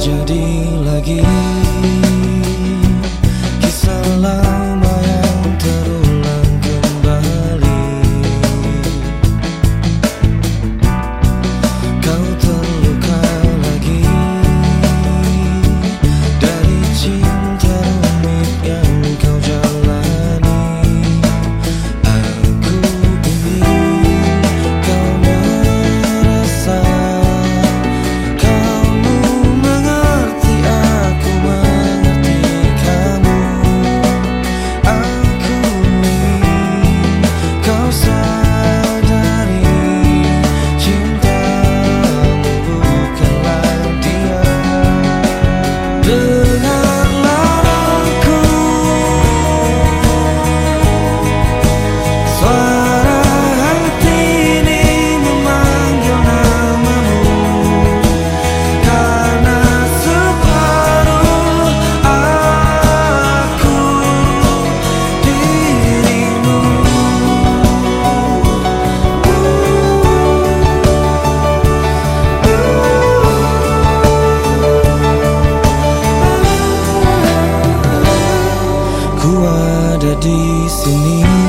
terjadi lagi. listening